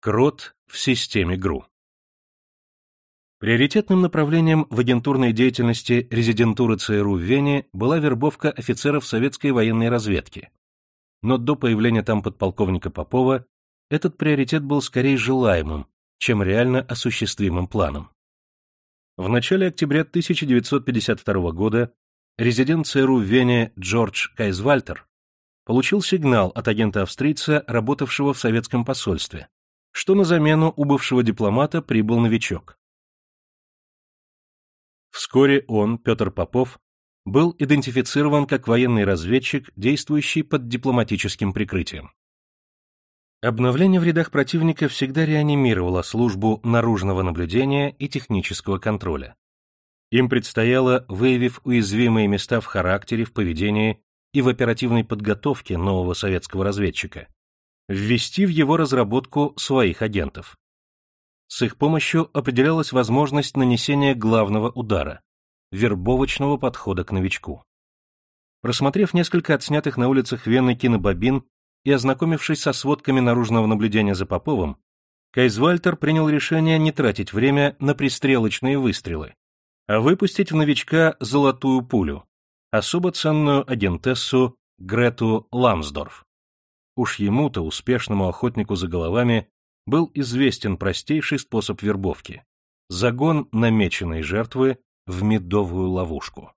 Крот в системе ГРУ. Приоритетным направлением в агентурной деятельности резидентуры ЦРУ в Вене была вербовка офицеров советской военной разведки. Но до появления там подполковника Попова этот приоритет был скорее желаемым, чем реально осуществимым планом. В начале октября 1952 года резидент ЦРУ в Вене Джордж Кайзвальтер получил сигнал от агента-австрийца, работавшего в советском посольстве, что на замену у бывшего дипломата прибыл новичок. Вскоре он, Петр Попов, был идентифицирован как военный разведчик, действующий под дипломатическим прикрытием. Обновление в рядах противника всегда реанимировало службу наружного наблюдения и технического контроля. Им предстояло, выявив уязвимые места в характере, в поведении и в оперативной подготовке нового советского разведчика, ввести в его разработку своих агентов. С их помощью определялась возможность нанесения главного удара – вербовочного подхода к новичку. Просмотрев несколько отснятых на улицах Вены кинобобин и ознакомившись со сводками наружного наблюдения за Поповым, Кайзвальтер принял решение не тратить время на пристрелочные выстрелы, а выпустить в новичка золотую пулю, особо ценную агентессу Грету Ламсдорф. Уж ему-то, успешному охотнику за головами, был известен простейший способ вербовки – загон намеченной жертвы в медовую ловушку.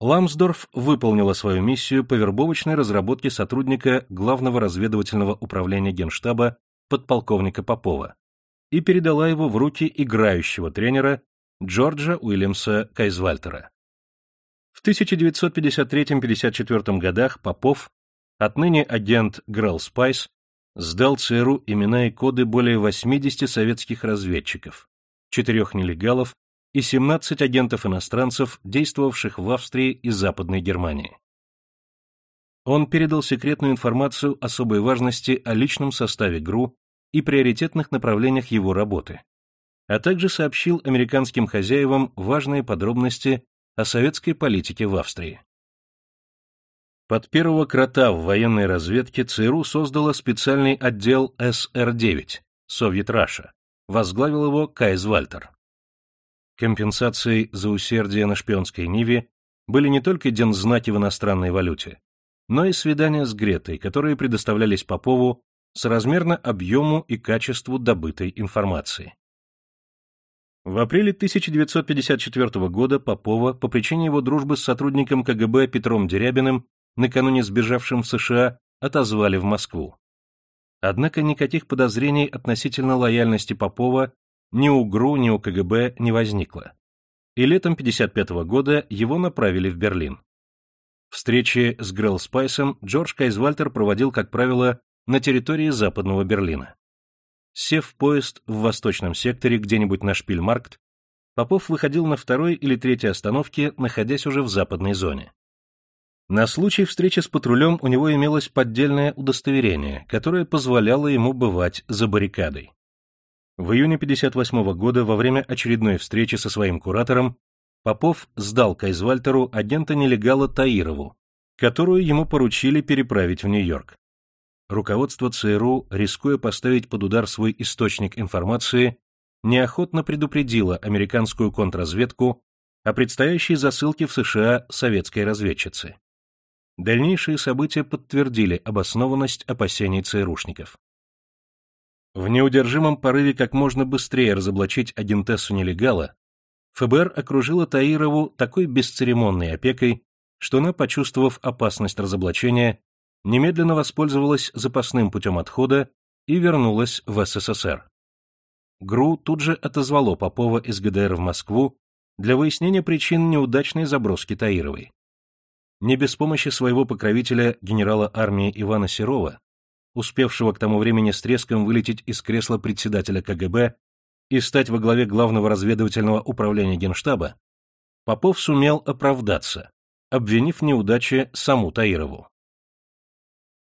Ламсдорф выполнила свою миссию по вербовочной разработке сотрудника Главного разведывательного управления Генштаба подполковника Попова и передала его в руки играющего тренера Джорджа Уильямса Кайзвальтера. В 1953-54 годах Попов, отныне агент Грелл Спайс, сдал ЦРУ имена и коды более 80 советских разведчиков, четырех нелегалов и 17 агентов-иностранцев, действовавших в Австрии и Западной Германии. Он передал секретную информацию особой важности о личном составе ГРУ и приоритетных направлениях его работы, а также сообщил американским хозяевам важные подробности о советской политике в Австрии. Под первого крота в военной разведке ЦРУ создала специальный отдел СР-9, Совет Раша, возглавил его Кайз Вальтер. Компенсацией за усердие на шпионской ниве были не только дензнаки в иностранной валюте, но и свидания с Гретой, которые предоставлялись Попову соразмерно объему и качеству добытой информации. В апреле 1954 года Попова по причине его дружбы с сотрудником КГБ Петром Дерябиным накануне сбежавшим в США, отозвали в Москву. Однако никаких подозрений относительно лояльности Попова ни у ГРУ, ни у КГБ не возникло. И летом 1955 года его направили в Берлин. Встречи с Грелл Спайсом Джордж Кайзвальтер проводил, как правило, на территории Западного Берлина. Сев в поезд в восточном секторе где-нибудь на Шпильмаркт, Попов выходил на второй или третьей остановке, находясь уже в западной зоне. На случай встречи с патрулем у него имелось поддельное удостоверение, которое позволяло ему бывать за баррикадой. В июне 58 года во время очередной встречи со своим куратором Попов сдал Кайзвальтеру агента-нелегала Таирову, которую ему поручили переправить в Нью-Йорк. Руководство ЦРУ, рискуя поставить под удар свой источник информации, неохотно предупредило американскую контрразведку о предстоящей засылке в США советской разведчицы. Дальнейшие события подтвердили обоснованность опасений ЦРУшников. В неудержимом порыве как можно быстрее разоблачить агентессу нелегала, ФБР окружило Таирову такой бесцеремонной опекой, что она, почувствовав опасность разоблачения, немедленно воспользовалась запасным путем отхода и вернулась в СССР. ГРУ тут же отозвало Попова из ГДР в Москву для выяснения причин неудачной заброски Таировой не без помощи своего покровителя генерала армии Ивана Серова, успевшего к тому времени с треском вылететь из кресла председателя КГБ и стать во главе главного разведывательного управления Генштаба, Попов сумел оправдаться, обвинив в неудаче саму Таирову.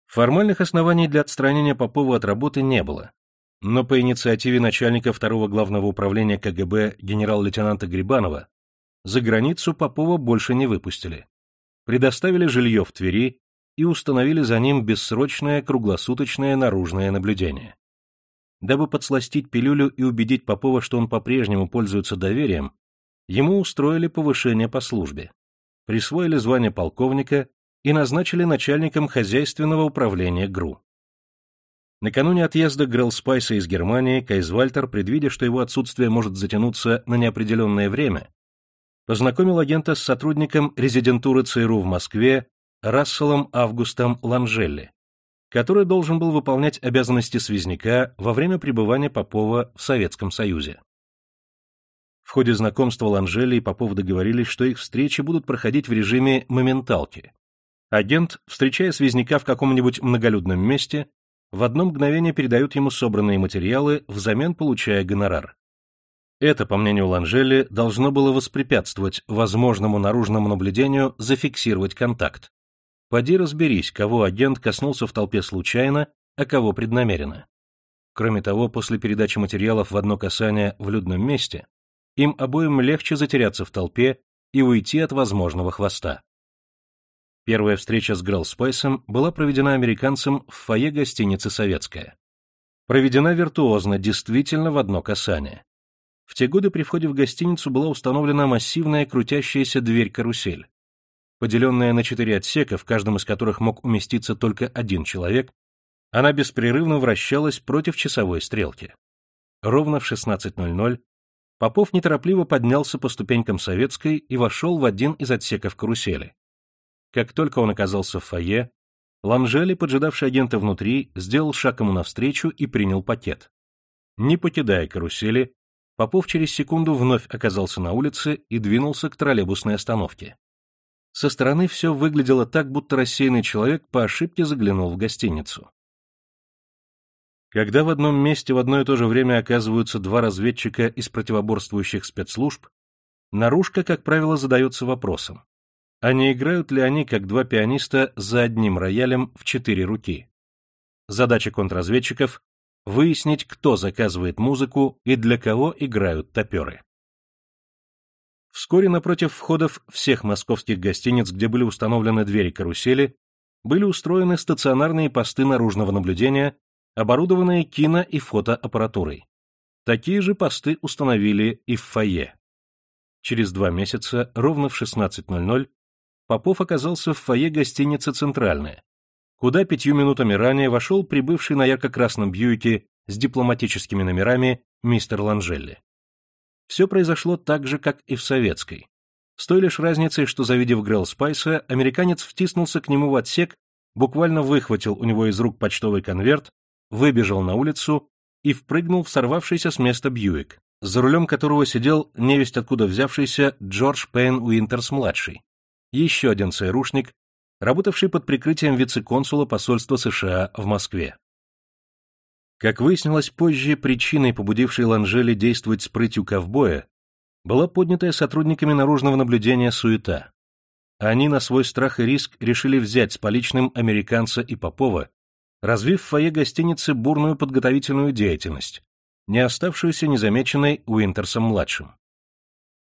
Формальных оснований для отстранения Попова от работы не было, но по инициативе начальника второго главного управления КГБ генерал-лейтенанта Грибанова за границу Попова больше не выпустили предоставили жилье в Твери и установили за ним бессрочное круглосуточное наружное наблюдение. дабы подсластить пилюлю и убедить Попова, что он по-прежнему пользуется доверием, ему устроили повышение по службе, присвоили звание полковника и назначили начальником хозяйственного управления ГРУ. Накануне отъезда Грелспайса из Германии Кайзвальтер, предвидя, что его отсутствие может затянуться на неопределенное время, познакомил агента с сотрудником резидентуры ЦРУ в Москве Расселом Августом Ланжелли, который должен был выполнять обязанности связняка во время пребывания Попова в Советском Союзе. В ходе знакомства Ланжелли и Попов договорились, что их встречи будут проходить в режиме моменталки. Агент, встречая связняка в каком-нибудь многолюдном месте, в одно мгновение передают ему собранные материалы, взамен получая гонорар. Это, по мнению Ланжелли, должно было воспрепятствовать возможному наружному наблюдению зафиксировать контакт. Поди разберись, кого агент коснулся в толпе случайно, а кого преднамеренно. Кроме того, после передачи материалов в одно касание в людном месте, им обоим легче затеряться в толпе и уйти от возможного хвоста. Первая встреча с Грэлспайсом была проведена американцем в фойе гостиницы «Советская». Проведена виртуозно, действительно в одно касание. В те годы при входе в гостиницу была установлена массивная крутящаяся дверь-карусель. Поделенная на четыре отсека, в каждом из которых мог уместиться только один человек, она беспрерывно вращалась против часовой стрелки. Ровно в 16.00 Попов неторопливо поднялся по ступенькам Советской и вошел в один из отсеков карусели. Как только он оказался в фойе, Ланжели, поджидавший агента внутри, сделал шаг ему навстречу и принял пакет. Не покидая карусели, Попов через секунду вновь оказался на улице и двинулся к троллейбусной остановке. Со стороны все выглядело так, будто рассеянный человек по ошибке заглянул в гостиницу. Когда в одном месте в одно и то же время оказываются два разведчика из противоборствующих спецслужб, наружка, как правило, задается вопросом, а не играют ли они, как два пианиста, за одним роялем в четыре руки? Задача контрразведчиков — выяснить, кто заказывает музыку и для кого играют топеры. Вскоре напротив входов всех московских гостиниц, где были установлены двери карусели, были устроены стационарные посты наружного наблюдения, оборудованные кино- и фотоаппаратурой. Такие же посты установили и в фойе. Через два месяца, ровно в 16.00, Попов оказался в фойе гостиницы «Центральная», куда пятью минутами ранее вошел прибывший на ярко-красном Бьюике с дипломатическими номерами мистер Ланжелли. Все произошло так же, как и в советской. С той лишь разницей, что, завидев Грелл Спайса, американец втиснулся к нему в отсек, буквально выхватил у него из рук почтовый конверт, выбежал на улицу и впрыгнул в сорвавшийся с места Бьюик, за рулем которого сидел невесть откуда взявшийся Джордж Пейн Уинтерс-младший, еще один ЦРУшник, работавший под прикрытием вице-консула посольства США в Москве. Как выяснилось позже, причиной, побудившей Ланжели действовать с прытью ковбоя, была поднятая сотрудниками наружного наблюдения суета. Они на свой страх и риск решили взять с поличным американца и Попова, развив в фойе гостиницы бурную подготовительную деятельность, не оставшуюся незамеченной Уинтерсом-младшим.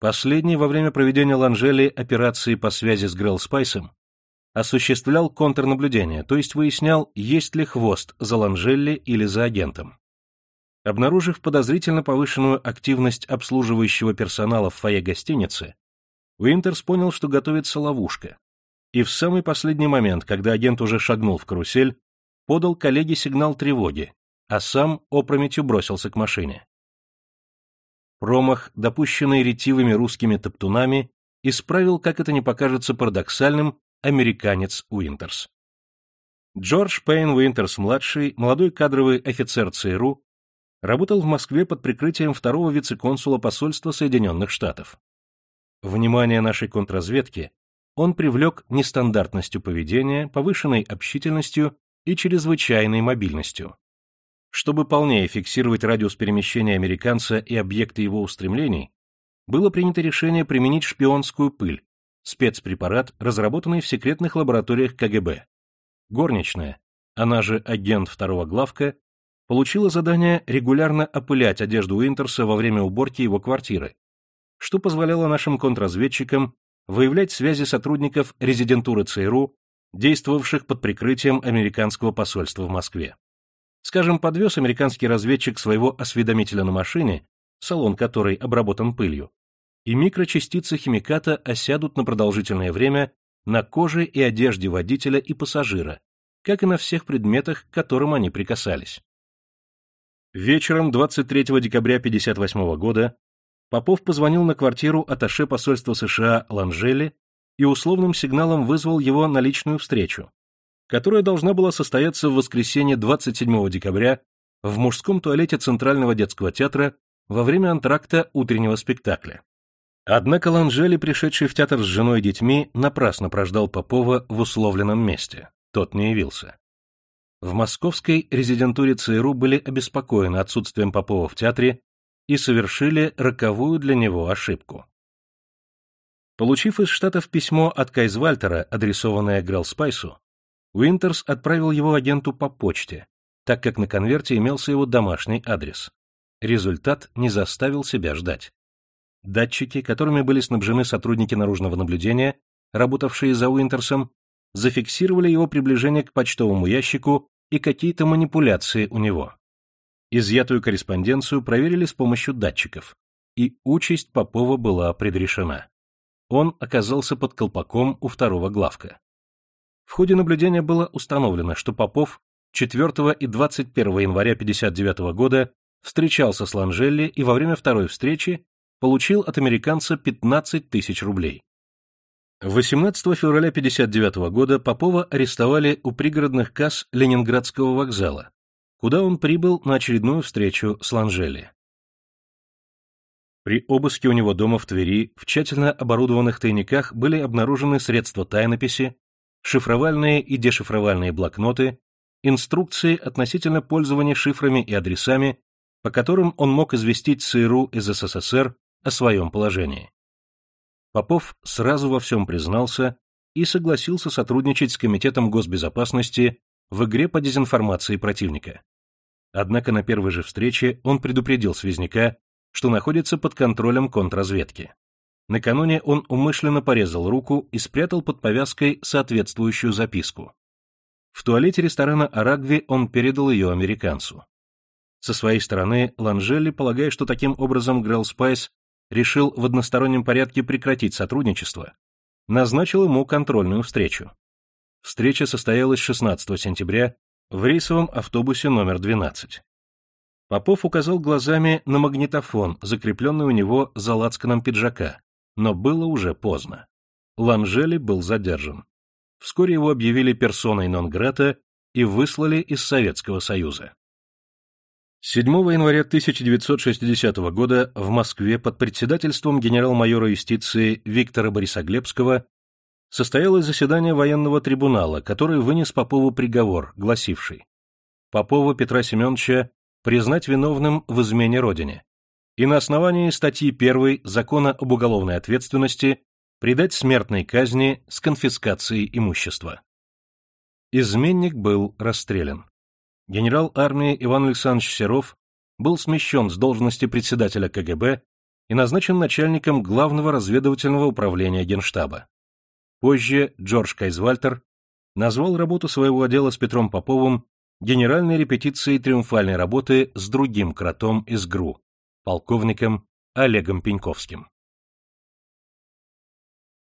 Последний во время проведения Ланжелли операции по связи с Грэлспайсом осуществлял контрнаблюдение, то есть выяснял, есть ли хвост за Ланжелли или за агентом. Обнаружив подозрительно повышенную активность обслуживающего персонала в фойе гостиницы, Уинтерс понял, что готовится ловушка. И в самый последний момент, когда агент уже шагнул в карусель, подал коллеге сигнал тревоги, а сам опрометью бросился к машине. Промах, допущенный ретивыми русскими топтунами, исправил, как это не покажется парадоксальным, американец Уинтерс. Джордж Пейн Уинтерс-младший, молодой кадровый офицер ЦРУ, работал в Москве под прикрытием второго вице-консула посольства Соединенных Штатов. Внимание нашей контрразведки он привлек нестандартностью поведения, повышенной общительностью и чрезвычайной мобильностью. Чтобы полнее фиксировать радиус перемещения американца и объекты его устремлений, было принято решение применить шпионскую пыль, спецпрепарат, разработанный в секретных лабораториях КГБ. Горничная, она же агент второго главка, получила задание регулярно опылять одежду Уинтерса во время уборки его квартиры, что позволяло нашим контрразведчикам выявлять связи сотрудников резидентуры ЦРУ, действовавших под прикрытием американского посольства в Москве. Скажем, подвез американский разведчик своего осведомителя на машине, салон которой обработан пылью, и микрочастицы химиката осядут на продолжительное время на коже и одежде водителя и пассажира, как и на всех предметах, к которым они прикасались. Вечером 23 декабря 1958 года Попов позвонил на квартиру аташе посольства США Ланжели и условным сигналом вызвал его на личную встречу, которая должна была состояться в воскресенье 27 декабря в мужском туалете Центрального детского театра во время антракта утреннего спектакля. Однако Ланжели, пришедший в театр с женой и детьми, напрасно прождал Попова в условленном месте. Тот не явился. В московской резидентуре ЦРУ были обеспокоены отсутствием Попова в театре и совершили роковую для него ошибку. Получив из Штатов письмо от Кайзвальтера, адресованное Грелспайсу, Уинтерс отправил его агенту по почте, так как на конверте имелся его домашний адрес. Результат не заставил себя ждать. Датчики, которыми были снабжены сотрудники наружного наблюдения, работавшие за Уинтерсом, зафиксировали его приближение к почтовому ящику и какие-то манипуляции у него. Изъятую корреспонденцию проверили с помощью датчиков, и участь Попова была предрешена. Он оказался под колпаком у второго главка. В ходе наблюдения было установлено, что Попов 4 и 21 января 1959 года встречался с Ланжелли и во время второй встречи получил от американца 15 тысяч рублей. 18 февраля 1959 года Попова арестовали у пригородных касс Ленинградского вокзала, куда он прибыл на очередную встречу с Ланжели. При обыске у него дома в Твери в тщательно оборудованных тайниках были обнаружены средства тайнописи, шифровальные и дешифровальные блокноты, инструкции относительно пользования шифрами и адресами, по которым он мог известить ЦРУ из СССР о своем положении. Попов сразу во всем признался и согласился сотрудничать с Комитетом госбезопасности в игре по дезинформации противника. Однако на первой же встрече он предупредил связняка, что находится под контролем контрразведки. Накануне он умышленно порезал руку и спрятал под повязкой соответствующую записку. В туалете ресторана «Арагви» он передал ее американцу. Со своей стороны, Ланжелли, полагая, что таким образом Грелл Спайс решил в одностороннем порядке прекратить сотрудничество, назначил ему контрольную встречу. Встреча состоялась 16 сентября в рейсовом автобусе номер 12. Попов указал глазами на магнитофон, закрепленный у него за лацканом пиджака, но было уже поздно. Ланжели был задержан. Вскоре его объявили персоной нон-грата и выслали из Советского Союза. 7 января 1960 года в Москве под председательством генерал-майора юстиции Виктора Борисоглебского состоялось заседание военного трибунала, который вынес Попову приговор, гласивший Попова Петра Семеновича признать виновным в измене Родине и на основании статьи 1 Закона об уголовной ответственности предать смертной казни с конфискацией имущества. Изменник был расстрелян генерал армии Иван Александрович Серов был смещен с должности председателя КГБ и назначен начальником главного разведывательного управления Генштаба. Позже Джордж Кайзвальтер назвал работу своего отдела с Петром Поповым генеральной репетицией триумфальной работы с другим кротом из ГРУ, полковником Олегом Пеньковским.